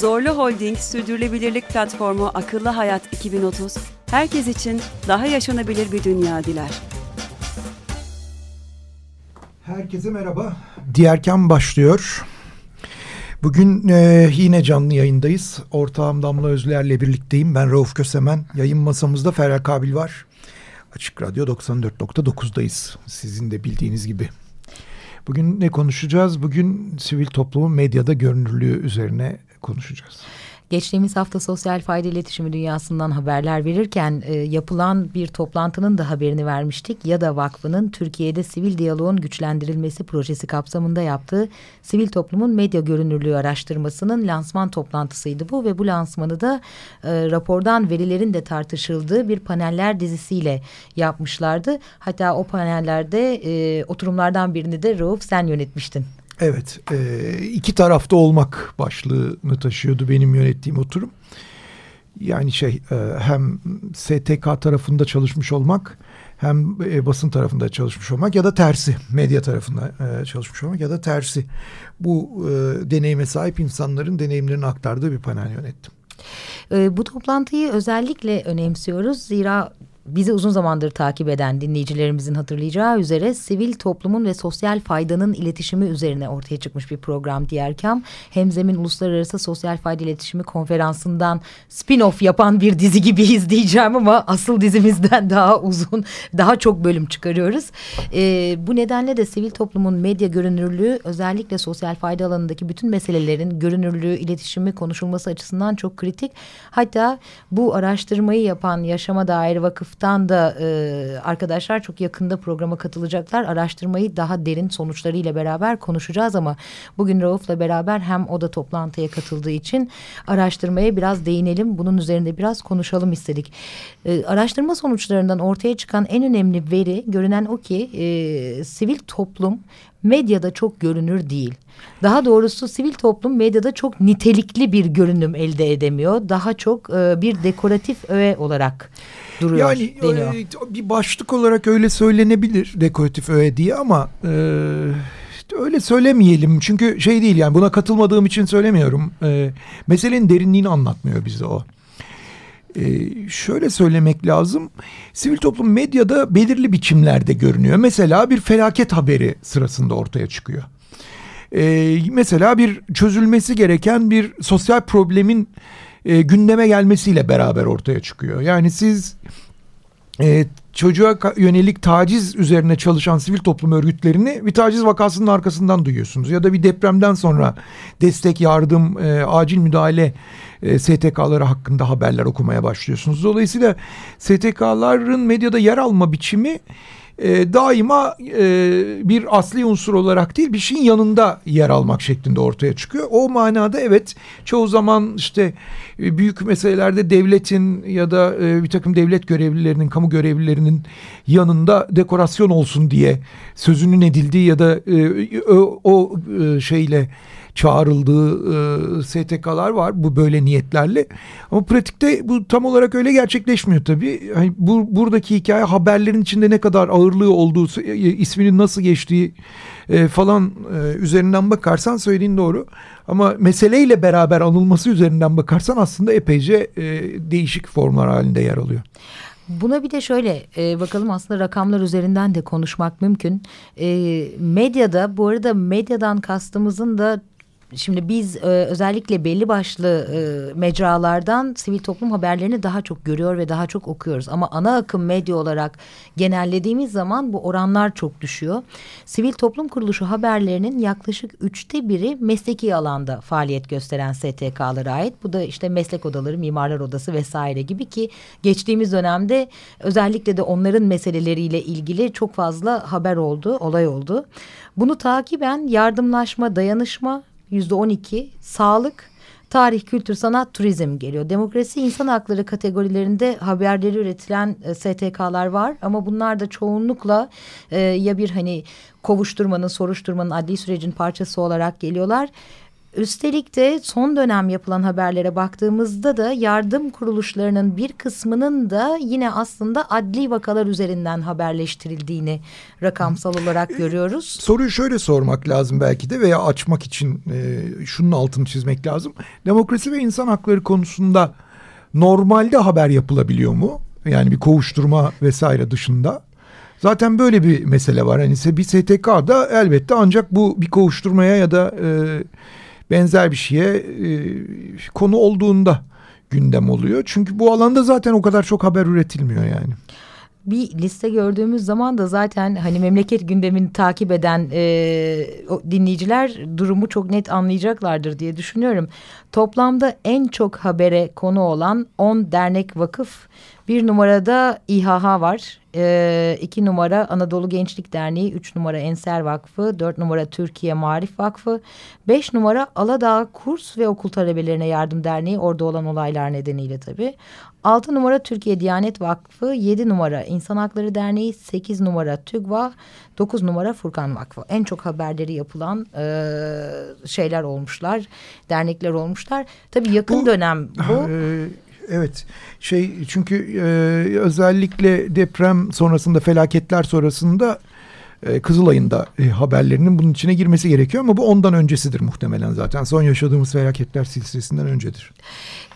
Zorlu Holding Sürdürülebilirlik Platformu Akıllı Hayat 2030, herkes için daha yaşanabilir bir dünya diler. Herkese merhaba. Diğerken başlıyor. Bugün e, yine canlı yayındayız. Ortağım Damla Özler'le birlikteyim. Ben Rauf Kösemen. Yayın masamızda Ferhat Kabil var. Açık Radyo 94.9'dayız. Sizin de bildiğiniz gibi. Bugün ne konuşacağız? Bugün sivil toplumun medyada görünürlüğü üzerine konuşacağız. Geçtiğimiz hafta sosyal fayda iletişimi dünyasından haberler verirken e, yapılan bir toplantının da haberini vermiştik. Ya da Vakfı'nın Türkiye'de sivil diyaloğun güçlendirilmesi projesi kapsamında yaptığı sivil toplumun medya görünürlüğü araştırmasının lansman toplantısıydı bu ve bu lansmanı da e, rapordan verilerin de tartışıldığı bir paneller dizisiyle yapmışlardı. Hatta o panellerde e, oturumlardan birini de Rauf sen yönetmiştin. Evet, e, iki tarafta olmak başlığını taşıyordu benim yönettiğim oturum. Yani şey e, hem STK tarafında çalışmış olmak hem e, basın tarafında çalışmış olmak ya da tersi medya tarafında e, çalışmış olmak ya da tersi bu e, deneyime sahip insanların deneyimlerini aktardığı bir panel yönettim. E, bu toplantıyı özellikle önemsiyoruz zira bizi uzun zamandır takip eden dinleyicilerimizin hatırlayacağı üzere sivil toplumun ve sosyal faydanın iletişimi üzerine ortaya çıkmış bir program Diyerkam. Hemzemin Uluslararası Sosyal Fayda İletişimi Konferansı'ndan spin-off yapan bir dizi gibi izleyeceğim ama asıl dizimizden daha uzun, daha çok bölüm çıkarıyoruz. Ee, bu nedenle de sivil toplumun medya görünürlüğü özellikle sosyal fayda alanındaki bütün meselelerin görünürlüğü, iletişimi konuşulması açısından çok kritik. Hatta bu araştırmayı yapan Yaşama Dair Vakıf Vakıf'tan da e, arkadaşlar çok yakında programa katılacaklar. Araştırmayı daha derin sonuçlarıyla beraber konuşacağız ama bugün Rauf'la beraber hem o da toplantıya katıldığı için araştırmaya biraz değinelim. Bunun üzerinde biraz konuşalım istedik. E, araştırma sonuçlarından ortaya çıkan en önemli veri görünen o ki e, sivil toplum medyada çok görünür değil. Daha doğrusu sivil toplum medyada çok nitelikli bir görünüm elde edemiyor. Daha çok e, bir dekoratif öğe olarak duruyor yani, deniyor. E, bir başlık olarak öyle söylenebilir dekoratif öğe diye ama e, öyle söylemeyelim. Çünkü şey değil yani buna katılmadığım için söylemiyorum. E, meselenin derinliğini anlatmıyor bize o. Ee, şöyle söylemek lazım. Sivil toplum medyada belirli biçimlerde görünüyor. Mesela bir felaket haberi sırasında ortaya çıkıyor. Ee, mesela bir çözülmesi gereken bir sosyal problemin e, gündeme gelmesiyle beraber ortaya çıkıyor. Yani siz e, çocuğa yönelik taciz üzerine çalışan sivil toplum örgütlerini bir taciz vakasının arkasından duyuyorsunuz. Ya da bir depremden sonra destek, yardım, e, acil müdahale e, STK'ları hakkında haberler okumaya başlıyorsunuz. Dolayısıyla STK'ların medyada yer alma biçimi e, daima e, bir asli unsur olarak değil bir şeyin yanında yer almak şeklinde ortaya çıkıyor. O manada evet çoğu zaman işte e, büyük meselelerde devletin ya da e, bir takım devlet görevlilerinin, kamu görevlilerinin yanında dekorasyon olsun diye sözünün edildiği ya da e, o, o e, şeyle çağrıldığı e, STK'lar var bu böyle niyetlerle. Ama pratikte bu tam olarak öyle gerçekleşmiyor tabii. Hani bu buradaki hikaye haberlerin içinde ne kadar ağırlığı olduğu, e, isminin nasıl geçtiği e, falan e, üzerinden bakarsan söylediğin doğru. Ama meseleyle beraber anılması üzerinden bakarsan aslında epeyce e, değişik formlar halinde yer alıyor. Buna bir de şöyle e, bakalım aslında rakamlar üzerinden de konuşmak mümkün. E, medyada bu arada medyadan kastımızın da Şimdi biz e, özellikle belli başlı e, mecralardan sivil toplum haberlerini daha çok görüyor ve daha çok okuyoruz. Ama ana akım medya olarak genellediğimiz zaman bu oranlar çok düşüyor. Sivil toplum kuruluşu haberlerinin yaklaşık üçte biri mesleki alanda faaliyet gösteren STK'lara ait. Bu da işte meslek odaları, mimarlar odası vesaire gibi ki geçtiğimiz dönemde özellikle de onların meseleleriyle ilgili çok fazla haber oldu, olay oldu. Bunu takiben yardımlaşma, dayanışma yüzde on iki, sağlık, tarih, kültür, sanat, turizm geliyor. Demokrasi, insan hakları kategorilerinde haberleri üretilen e, STK'lar var ama bunlar da çoğunlukla e, ya bir hani kovuşturmanın, soruşturmanın, adli sürecin parçası olarak geliyorlar Üstelik de son dönem yapılan haberlere baktığımızda da yardım kuruluşlarının bir kısmının da yine aslında adli vakalar üzerinden haberleştirildiğini rakamsal olarak görüyoruz. Soruyu şöyle sormak lazım belki de veya açmak için e, şunun altını çizmek lazım. Demokrasi ve insan hakları konusunda normalde haber yapılabiliyor mu? Yani bir kovuşturma vesaire dışında. Zaten böyle bir mesele var. Hani bir STK da elbette ancak bu bir kovuşturmaya ya da e, benzer bir şeye e, konu olduğunda gündem oluyor. Çünkü bu alanda zaten o kadar çok haber üretilmiyor yani bir liste gördüğümüz zaman da zaten hani memleket gündemini takip eden e, dinleyiciler durumu çok net anlayacaklardır diye düşünüyorum. Toplamda en çok habere konu olan 10 dernek vakıf bir numarada İHH var. E, iki numara Anadolu Gençlik Derneği. Üç numara Enser Vakfı. Dört numara Türkiye Marif Vakfı. Beş numara Aladağ Kurs ve Okul Talebelerine Yardım Derneği. Orada olan olaylar nedeniyle tabii. Altı numara Türkiye Diyanet Vakfı. Yedi numara İnsan Hakları Derneği. Sekiz numara TÜGVA. Dokuz numara Furkan Vakfı. En çok haberleri yapılan e, şeyler olmuşlar. Dernekler olmuşlar. Tabii yakın bu, dönem bu. E, Evet şey çünkü e, özellikle deprem sonrasında felaketler sonrasında e, Kızılay'ın da e, haberlerinin bunun içine girmesi gerekiyor ama bu ondan öncesidir muhtemelen zaten. Son yaşadığımız felaketler silsilesinden öncedir.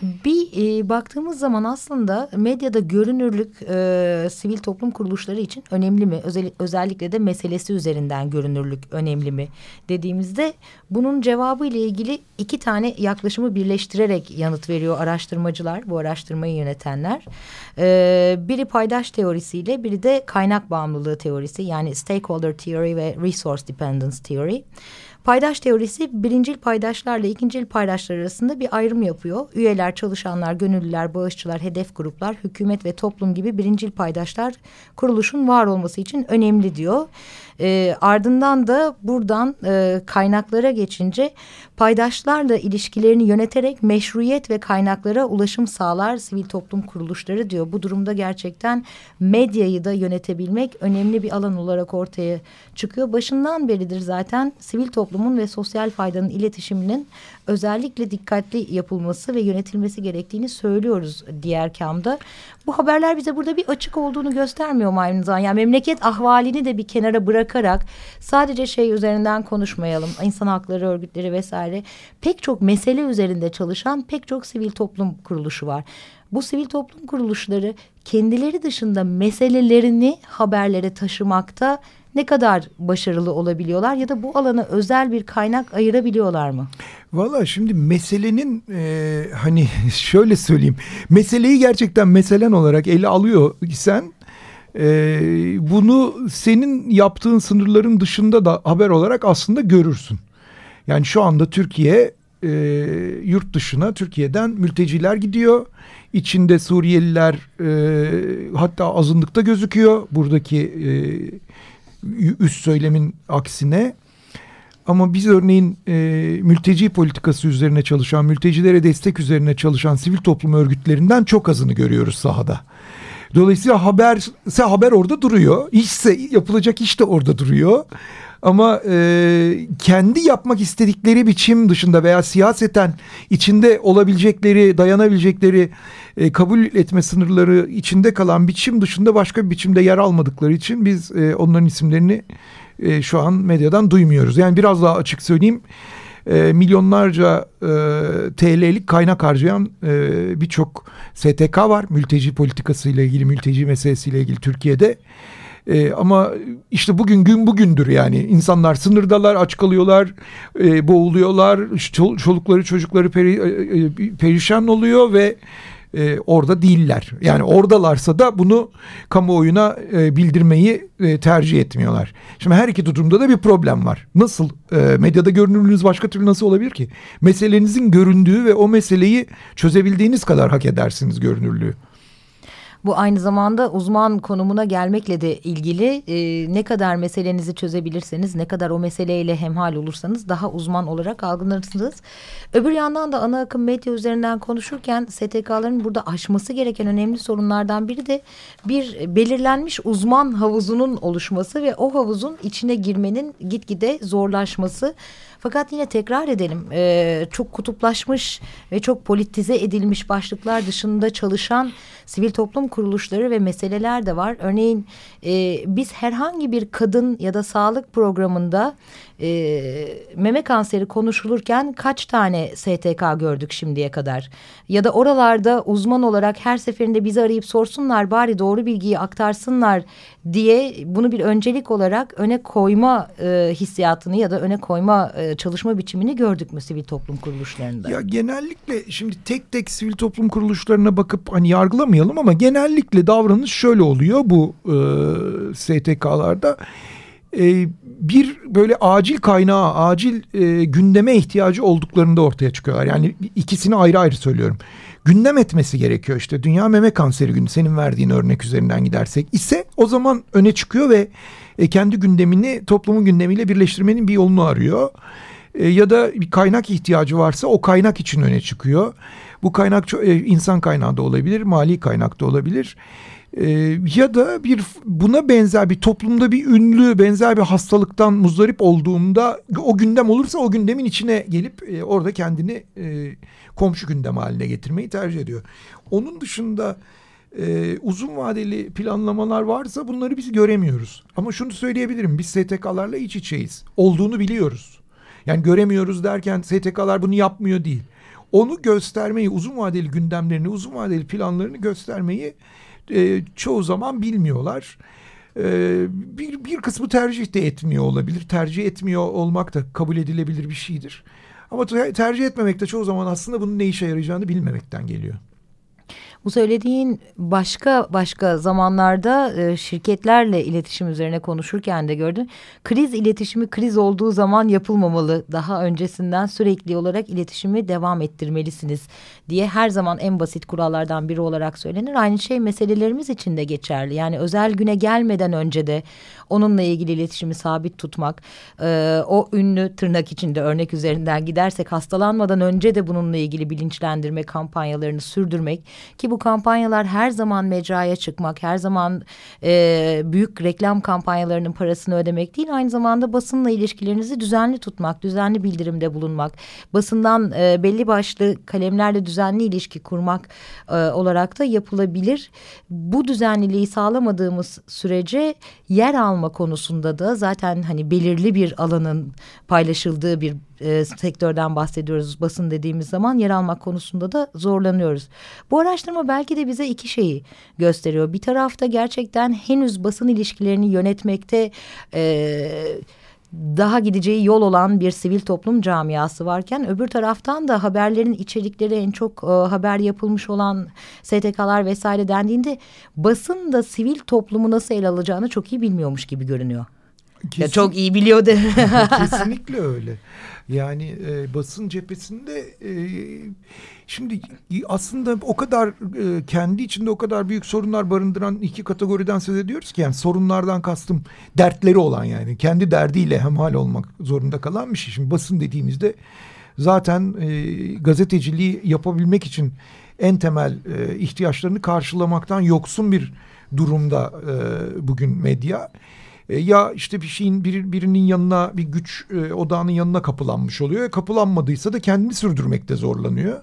Bir e, baktığımız zaman aslında medyada görünürlük e, sivil toplum kuruluşları için önemli mi? Özel, özellikle de meselesi üzerinden görünürlük önemli mi? Dediğimizde bunun cevabı ile ilgili iki tane yaklaşımı birleştirerek yanıt veriyor araştırmacılar, bu araştırmayı yönetenler. E, biri paydaş teorisiyle, biri de kaynak bağımlılığı teorisi yani stakeholder theory ve resource dependence theory. Paydaş teorisi birincil paydaşlarla ikincil paydaşlar arasında bir ayrım yapıyor. Üyeler, çalışanlar, gönüllüler, bağışçılar, hedef gruplar, hükümet ve toplum gibi birincil paydaşlar kuruluşun var olması için önemli diyor. E, ardından da buradan e, kaynaklara geçince paydaşlarla ilişkilerini yöneterek meşruiyet ve kaynaklara ulaşım sağlar sivil toplum kuruluşları diyor. Bu durumda gerçekten medyayı da yönetebilmek önemli bir alan olarak ortaya çıkıyor. Başından beridir zaten sivil toplumun ve sosyal faydanın iletişiminin özellikle dikkatli yapılması ve yönetilmesi gerektiğini söylüyoruz diğer kamda. Bu haberler bize burada bir açık olduğunu göstermiyor mu aynı zamanda? Yani memleket ahvalini de bir kenara bırakarak sadece şey üzerinden konuşmayalım. İnsan hakları örgütleri vesaire. Pek çok mesele üzerinde çalışan pek çok sivil toplum kuruluşu var. Bu sivil toplum kuruluşları kendileri dışında meselelerini haberlere taşımakta ne kadar başarılı olabiliyorlar ya da bu alana özel bir kaynak ayırabiliyorlar mı? Valla şimdi meselenin e, hani şöyle söyleyeyim meseleyi gerçekten meselen olarak ele alıyor sen e, bunu senin yaptığın sınırların dışında da haber olarak aslında görürsün. Yani şu anda Türkiye e, yurt dışına Türkiye'den mülteciler gidiyor. İçinde Suriyeliler e, hatta azınlıkta gözüküyor buradaki e, üst söylemin aksine. Ama biz örneğin e, mülteci politikası üzerine çalışan, mültecilere destek üzerine çalışan sivil toplum örgütlerinden çok azını görüyoruz sahada. Dolayısıyla haberse haber orada duruyor. İşse yapılacak iş de orada duruyor. Ama e, kendi yapmak istedikleri biçim dışında veya siyaseten içinde olabilecekleri, dayanabilecekleri, e, kabul etme sınırları içinde kalan biçim dışında başka bir biçimde yer almadıkları için biz e, onların isimlerini e, şu an medyadan duymuyoruz. Yani biraz daha açık söyleyeyim. E, milyonlarca e, TL'lik kaynak harcayan e, birçok STK var. Mülteci politikasıyla ilgili, mülteci meselesiyle ilgili Türkiye'de. E, ama işte bugün gün bugündür yani insanlar sınırdalar aç kalıyorlar e, boğuluyorlar çol, çolukları çocukları peri, e, e perişan oluyor ve e, orada değiller. Yani oradalarsa da bunu kamuoyuna e, bildirmeyi e, tercih etmiyorlar. Şimdi her iki durumda da bir problem var. Nasıl e, medyada görünürlüğünüz başka türlü nasıl olabilir ki? Meselenizin göründüğü ve o meseleyi çözebildiğiniz kadar hak edersiniz görünürlüğü. Bu aynı zamanda uzman konumuna gelmekle de ilgili e, ne kadar meselenizi çözebilirseniz, ne kadar o meseleyle hemhal olursanız daha uzman olarak algılanırsınız. Öbür yandan da ana akım medya üzerinden konuşurken STK'ların burada aşması gereken önemli sorunlardan biri de bir belirlenmiş uzman havuzunun oluşması ve o havuzun içine girmenin gitgide zorlaşması. Fakat yine tekrar edelim e, çok kutuplaşmış ve çok politize edilmiş başlıklar dışında çalışan sivil toplum kuruluşları ve meseleler de var. Örneğin e, biz herhangi bir kadın ya da sağlık programında e, meme kanseri konuşulurken kaç tane STK gördük şimdiye kadar? Ya da oralarda uzman olarak her seferinde bizi arayıp sorsunlar bari doğru bilgiyi aktarsınlar diye bunu bir öncelik olarak öne koyma e, hissiyatını ya da öne koyma e, çalışma biçimini gördük mü sivil toplum kuruluşlarında? Ya genellikle şimdi tek tek sivil toplum kuruluşlarına bakıp hani yargılamayalım ama genellikle davranış şöyle oluyor bu e, STK'larda. E, bir böyle acil kaynağı, acil e, gündeme ihtiyacı olduklarında ortaya çıkıyorlar. Yani ikisini ayrı ayrı söylüyorum. Gündem etmesi gerekiyor işte. Dünya Meme Kanseri Günü senin verdiğin örnek üzerinden gidersek ise o zaman öne çıkıyor ve e, kendi gündemini toplumun gündemiyle birleştirmenin bir yolunu arıyor. E, ya da bir kaynak ihtiyacı varsa o kaynak için öne çıkıyor. Bu kaynak e, insan kaynağı da olabilir, mali kaynak da olabilir. Ee, ya da bir buna benzer bir toplumda bir ünlü benzer bir hastalıktan muzdarip olduğunda o gündem olursa o gündemin içine gelip e, orada kendini e, komşu gündem haline getirmeyi tercih ediyor. Onun dışında e, uzun vadeli planlamalar varsa bunları biz göremiyoruz. Ama şunu söyleyebilirim biz STK'larla iç içeyiz. Olduğunu biliyoruz. Yani göremiyoruz derken STK'lar bunu yapmıyor değil. Onu göstermeyi, uzun vadeli gündemlerini, uzun vadeli planlarını göstermeyi e, çoğu zaman bilmiyorlar. E, bir, bir kısmı tercih de etmiyor olabilir. Tercih etmiyor olmak da kabul edilebilir bir şeydir. Ama tercih etmemek de çoğu zaman aslında bunun ne işe yarayacağını bilmemekten geliyor. Bu söylediğin başka başka zamanlarda e, şirketlerle iletişim üzerine konuşurken de gördün. Kriz iletişimi kriz olduğu zaman yapılmamalı. Daha öncesinden sürekli olarak iletişimi devam ettirmelisiniz diye her zaman en basit kurallardan biri olarak söylenir. Aynı şey meselelerimiz için de geçerli. Yani özel güne gelmeden önce de onunla ilgili iletişimi sabit tutmak, e, o ünlü tırnak içinde örnek üzerinden gidersek hastalanmadan önce de bununla ilgili bilinçlendirme kampanyalarını sürdürmek ki bu kampanyalar her zaman mecraya çıkmak, her zaman e, büyük reklam kampanyalarının parasını ödemek değil, aynı zamanda basınla ilişkilerinizi düzenli tutmak, düzenli bildirimde bulunmak, basından e, belli başlı kalemlerle düzenli ilişki kurmak e, olarak da yapılabilir. Bu düzenliliği sağlamadığımız sürece yer alma konusunda da zaten hani belirli bir alanın paylaşıldığı bir e, sektörden bahsediyoruz basın dediğimiz zaman yer almak konusunda da zorlanıyoruz. Bu araştırma belki de bize iki şeyi gösteriyor. Bir tarafta gerçekten henüz basın ilişkilerini yönetmekte... E, daha gideceği yol olan bir sivil toplum camiası varken öbür taraftan da haberlerin içerikleri en çok e, haber yapılmış olan STK'lar vesaire dendiğinde basın da sivil toplumu nasıl ele alacağını çok iyi bilmiyormuş gibi görünüyor. Kesin, ya çok iyi biliyordu. kesinlikle öyle. Yani e, basın cephesinde e, şimdi aslında o kadar e, kendi içinde o kadar büyük sorunlar barındıran iki kategoriden söz ediyoruz ki yani sorunlardan kastım dertleri olan yani kendi derdiyle hemhal olmak zorunda kalan bir şey. Şimdi basın dediğimizde zaten e, gazeteciliği yapabilmek için en temel e, ihtiyaçlarını karşılamaktan yoksun bir durumda e, bugün medya. E, ya işte bir şeyin bir, birinin yanına bir güç e, odağının yanına kapılanmış oluyor. Kapılanmadıysa da kendini sürdürmekte zorlanıyor.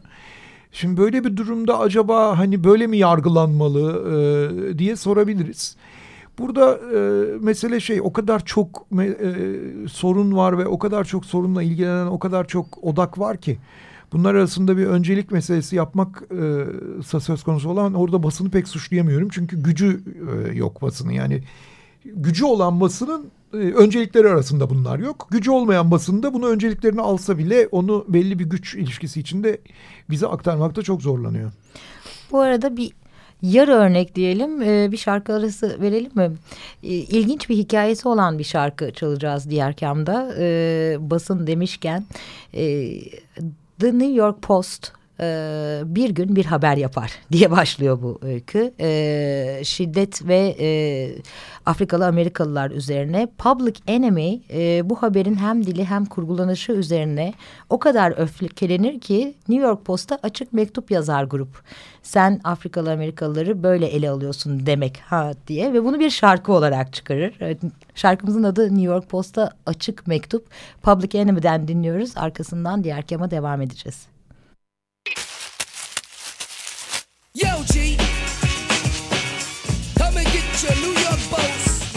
Şimdi böyle bir durumda acaba hani böyle mi yargılanmalı e, diye sorabiliriz. Burada e, mesele şey o kadar çok e, sorun var ve o kadar çok sorunla ilgilenen o kadar çok odak var ki. Bunlar arasında bir öncelik meselesi yapmak e, söz konusu olan orada basını pek suçlayamıyorum. Çünkü gücü e, yok basını yani gücü olan basının e, öncelikleri arasında bunlar yok. Gücü olmayan basında bunu önceliklerini alsa bile onu belli bir güç ilişkisi içinde bize aktarmakta çok zorlanıyor. Bu arada bir yarı örnek diyelim e, bir şarkı arası verelim mi? E, ilginç bir hikayesi olan bir şarkı çalacağız diğer kamda. Basın demişken The New York Post e, bir gün bir haber yapar diye başlıyor bu öykü. E, şiddet ve e, Afrikalı Amerikalılar üzerine Public Enemy e, bu haberin hem dili hem kurgulanışı üzerine o kadar öfkelenir ki New York Post'a açık mektup yazar grup. Sen Afrikalı Amerikalıları böyle ele alıyorsun demek ha diye ve bunu bir şarkı olarak çıkarır. Şarkımızın adı New York Post'a açık mektup. Public Enemy'den dinliyoruz. Arkasından diğer kema devam edeceğiz. G, come and get your New York boats.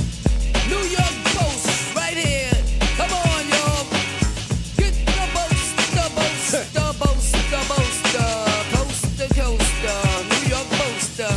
New York boats, right here. Come on, y'all. Get the boats, the boats, the boats, the boats, the coast to coast, New York poster.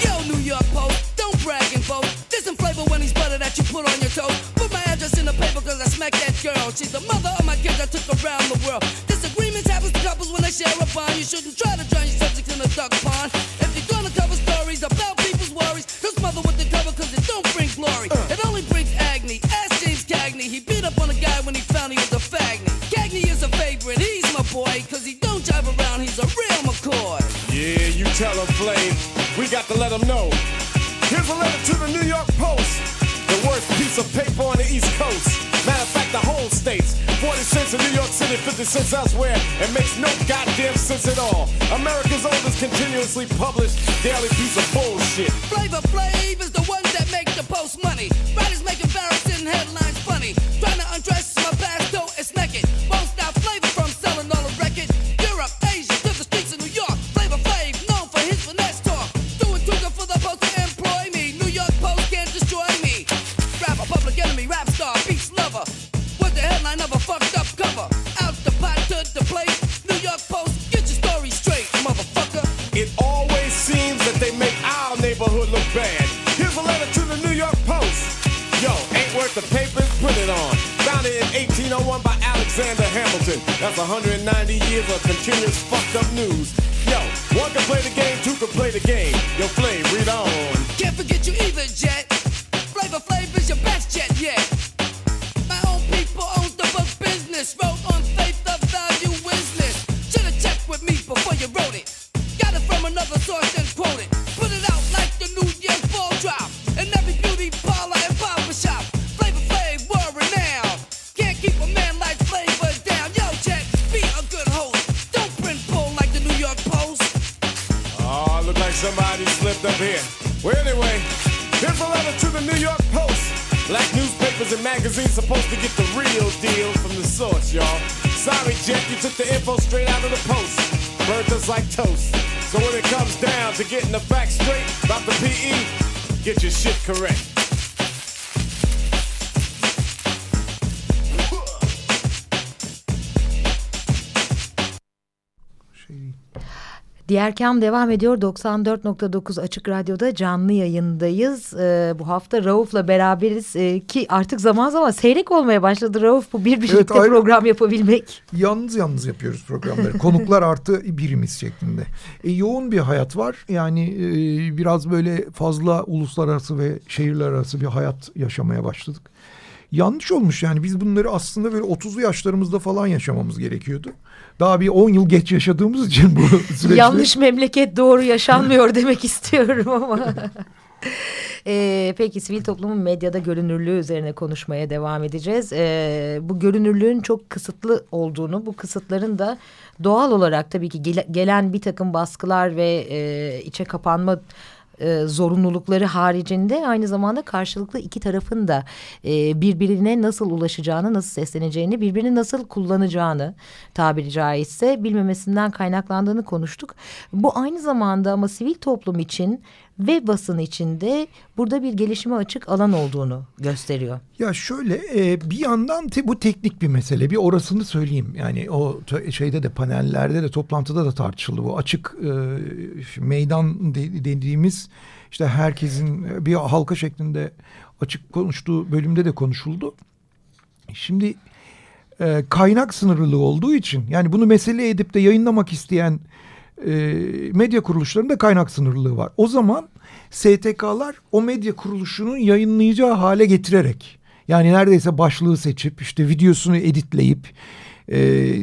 Yo, New York Post, don't brag and boast. There's some flavor when he's butter that you put on your toast. Put my address in the paper cause I smacked that girl. She's the mother of my kids I took around the world. Disagreements happen to couples when they share a bond. You shouldn't try to drown your subjects in a duck pond. If you're gonna cover stories about people's worries, just mother with the cover cause it don't bring glory. Uh. It only brings agony. Ask James Cagney. He beat up on a guy when he found he was a fagny. Cagney is a favorite. He's my boy cause he don't jive around. He's a real McCoy. Yeah, you tell him, Flav. We got to let him know. Here's a letter to the New 50 cents elsewhere. and makes no goddamn sense at all. America's oldest continuously published daily piece of bullshit. Flavor Flav is the one that makes the post money. Writers make embarrassing headlines magazines supposed to get the real deal from the source, y'all. Sorry, Jet, you took the info straight out of the post. Burnt us like toast. So when it comes down to getting the facts straight about the PE, get your shit correct. Diğer kam devam ediyor. 94.9 Açık Radyo'da canlı yayındayız. Ee, bu hafta Rauf'la beraberiz ee, ki artık zaman zaman seyrek olmaya başladı Rauf bu bir birlikte Evet, program yapabilmek. yalnız yalnız yapıyoruz programları. Konuklar artı birimiz şeklinde. E, yoğun bir hayat var. Yani e, biraz böyle fazla uluslararası ve şehirler arası bir hayat yaşamaya başladık. Yanlış olmuş yani biz bunları aslında böyle 30'lu yaşlarımızda falan yaşamamız gerekiyordu. Daha bir 10 yıl geç yaşadığımız için bu süreçte. Yanlış memleket doğru yaşanmıyor demek istiyorum ama. Ee, peki sivil toplumun medyada görünürlüğü üzerine konuşmaya devam edeceğiz. Ee, bu görünürlüğün çok kısıtlı olduğunu, bu kısıtların da doğal olarak tabii ki gele- gelen bir takım baskılar ve e, içe kapanma e, zorunlulukları haricinde aynı zamanda karşılıklı iki tarafın da e, birbirine nasıl ulaşacağını, nasıl sesleneceğini, birbirini nasıl kullanacağını tabiri caizse bilmemesinden kaynaklandığını konuştuk. Bu aynı zamanda ama sivil toplum için ve basın için de burada bir gelişime açık alan olduğunu gösteriyor. Ya şöyle e, bir yandan te, bu teknik bir mesele. Bir orasını söyleyeyim. Yani o şeyde de panellerde de toplantıda da tartışıldı bu. Açık e, meydan de- dediğimiz işte herkesin bir halka şeklinde açık konuştuğu bölümde de konuşuldu. Şimdi e, kaynak sınırlılığı olduğu için yani bunu mesele edip de yayınlamak isteyen e, medya kuruluşlarında kaynak sınırlılığı var. O zaman STK'lar o medya kuruluşunun yayınlayacağı hale getirerek yani neredeyse başlığı seçip işte videosunu editleyip e,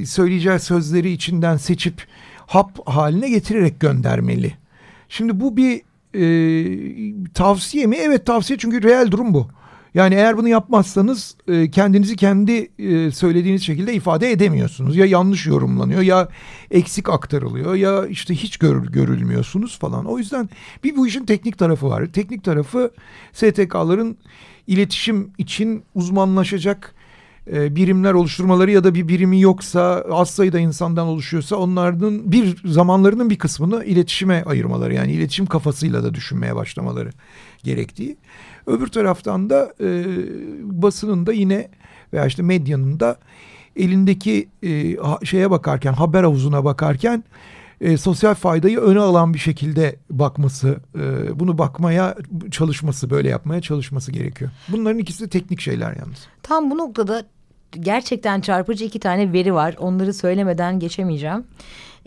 söyleyeceği sözleri içinden seçip hap haline getirerek göndermeli. Şimdi bu bir e, tavsiye mi? Evet tavsiye çünkü reel durum bu. Yani eğer bunu yapmazsanız e, kendinizi kendi e, söylediğiniz şekilde ifade edemiyorsunuz. Ya yanlış yorumlanıyor ya eksik aktarılıyor ya işte hiç gör, görülmüyorsunuz falan. O yüzden bir bu işin teknik tarafı var. Teknik tarafı STK'ların iletişim için uzmanlaşacak e, birimler oluşturmaları ya da bir birimi yoksa az sayıda insandan oluşuyorsa onların bir zamanlarının bir kısmını iletişime ayırmaları yani iletişim kafasıyla da düşünmeye başlamaları gerektiği. Öbür taraftan da e, basının da yine veya işte medyanın da elindeki e, şeye bakarken haber havuzuna bakarken e, sosyal faydayı öne alan bir şekilde bakması, e, bunu bakmaya çalışması, böyle yapmaya çalışması gerekiyor. Bunların ikisi de teknik şeyler yalnız. Tam bu noktada gerçekten çarpıcı iki tane veri var. Onları söylemeden geçemeyeceğim.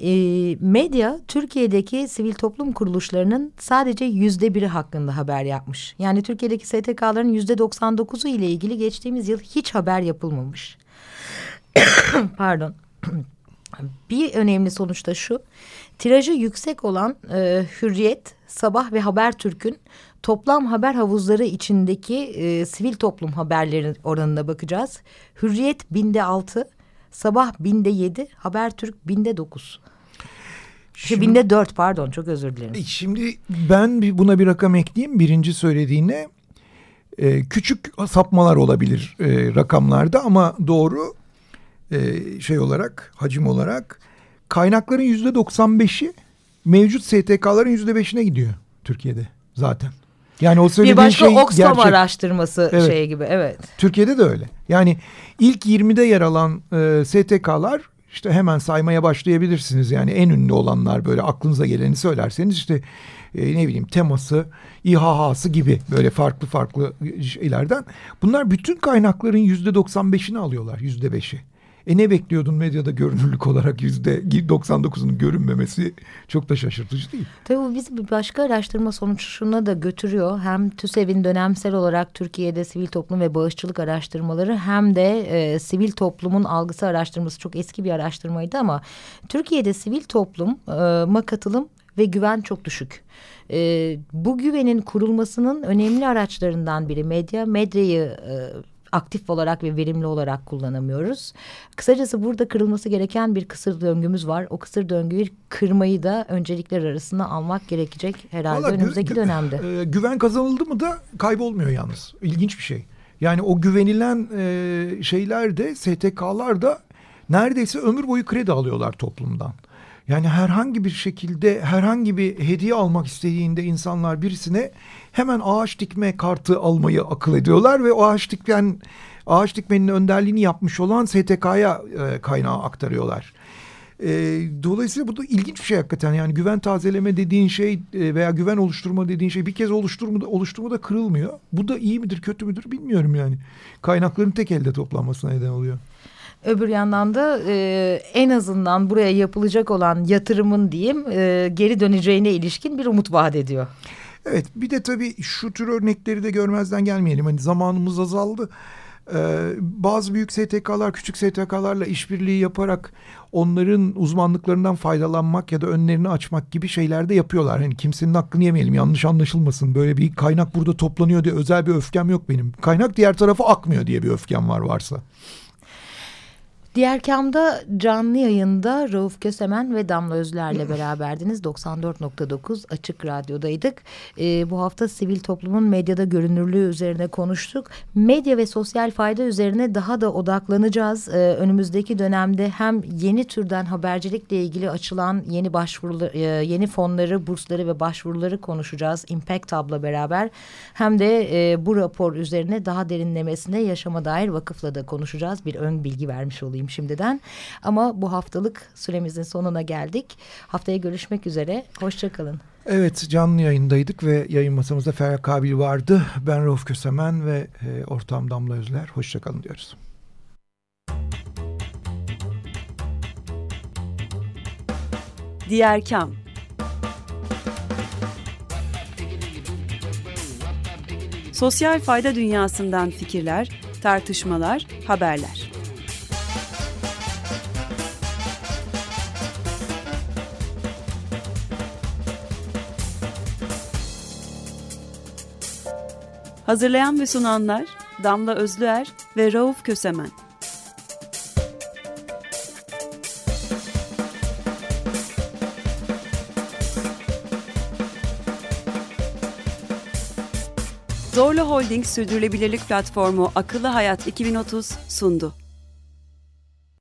E, medya Türkiye'deki sivil toplum kuruluşlarının sadece yüzde biri hakkında haber yapmış. Yani Türkiye'deki STK'ların yüzde 99'u ile ilgili geçtiğimiz yıl hiç haber yapılmamış. Pardon. Bir önemli sonuçta şu. Tirajı yüksek olan e, Hürriyet, Sabah ve Habertürk'ün toplam haber havuzları içindeki e, sivil toplum haberleri oranına bakacağız. Hürriyet binde altı, Sabah binde yedi, Habertürk binde dokuz. Şimdi, binde dört pardon çok özür dilerim. E, şimdi ben buna bir rakam ekleyeyim. Birinci söylediğine e, küçük sapmalar olabilir e, rakamlarda ama doğru e, şey olarak hacim olarak kaynakların yüzde doksan beşi mevcut STK'ların yüzde beşine gidiyor Türkiye'de zaten. Yani o söylediğin bir başka şey Oxfam gerçek. araştırması evet. şey gibi evet. Türkiye'de de öyle. Yani ilk 20'de yer alan e, STK'lar işte hemen saymaya başlayabilirsiniz. Yani en ünlü olanlar böyle aklınıza geleni söylerseniz işte e, ne bileyim teması, İHH'sı gibi böyle farklı farklı şeylerden. Bunlar bütün kaynakların yüzde 95'ini alıyorlar yüzde beşi. E ne bekliyordun medyada görünürlük olarak yüzde 99'unun görünmemesi çok da şaşırtıcı değil. Tabii bu bizi bir başka araştırma sonuçlarına da götürüyor. Hem TÜSEV'in dönemsel olarak Türkiye'de sivil toplum ve bağışçılık araştırmaları hem de e, sivil toplumun algısı araştırması çok eski bir araştırmaydı ama Türkiye'de sivil topluma katılım ve güven çok düşük. E, bu güvenin kurulmasının önemli araçlarından biri medya. Medyayı e, aktif olarak ve verimli olarak kullanamıyoruz. Kısacası burada kırılması gereken bir kısır döngümüz var. O kısır döngüyü kırmayı da öncelikler arasına almak gerekecek herhalde Vallahi önümüzdeki dönemde. E, güven kazanıldı mı da kaybolmuyor yalnız. İlginç bir şey. Yani o güvenilen e, şeyler de STK'lar da neredeyse ömür boyu kredi alıyorlar toplumdan. Yani herhangi bir şekilde herhangi bir hediye almak istediğinde insanlar birisine hemen ağaç dikme kartı almayı akıl ediyorlar ve o ağaç dikmen ağaç dikmenin önderliğini yapmış olan STK'ya e, kaynağı aktarıyorlar. E, dolayısıyla bu da ilginç bir şey hakikaten. Yani güven tazeleme dediğin şey e, veya güven oluşturma dediğin şey bir kez oluşturma, oluşturma da kırılmıyor. Bu da iyi midir kötü müdür bilmiyorum yani. Kaynakların tek elde toplanmasına neden oluyor. Öbür yandan da e, en azından buraya yapılacak olan yatırımın diyeyim e, geri döneceğine ilişkin bir umut vaat ediyor. Evet bir de tabii şu tür örnekleri de görmezden gelmeyelim. Hani zamanımız azaldı. Ee, bazı büyük STK'lar küçük STK'larla işbirliği yaparak onların uzmanlıklarından faydalanmak ya da önlerini açmak gibi şeyler de yapıyorlar. Hani kimsenin hakkını yemeyelim yanlış anlaşılmasın. Böyle bir kaynak burada toplanıyor diye özel bir öfkem yok benim. Kaynak diğer tarafa akmıyor diye bir öfkem var varsa. Diğer kamda canlı yayında Rauf Kösemen ve Damla Özler'le beraberdiniz. 94.9 Açık Radyo'daydık. Ee, bu hafta sivil toplumun medyada görünürlüğü üzerine konuştuk. Medya ve sosyal fayda üzerine daha da odaklanacağız. Ee, önümüzdeki dönemde hem yeni türden habercilikle ilgili açılan yeni başvuruları, e, yeni fonları, bursları ve başvuruları konuşacağız. Impact Hub'la beraber. Hem de e, bu rapor üzerine daha derinlemesine yaşama dair vakıfla da konuşacağız. Bir ön bilgi vermiş olayım olayım şimdiden. Ama bu haftalık süremizin sonuna geldik. Haftaya görüşmek üzere. Hoşçakalın. Evet canlı yayındaydık ve yayın masamızda Ferhat Kabil vardı. Ben Rauf Kösemen ve e, ortağım Damla Özler. Hoşçakalın diyoruz. Diğer Kam Sosyal fayda dünyasından fikirler, tartışmalar, haberler. Hazırlayan ve sunanlar Damla Özlüer ve Rauf Kösemen. Zorlu Holding Sürdürülebilirlik Platformu Akıllı Hayat 2030 sundu.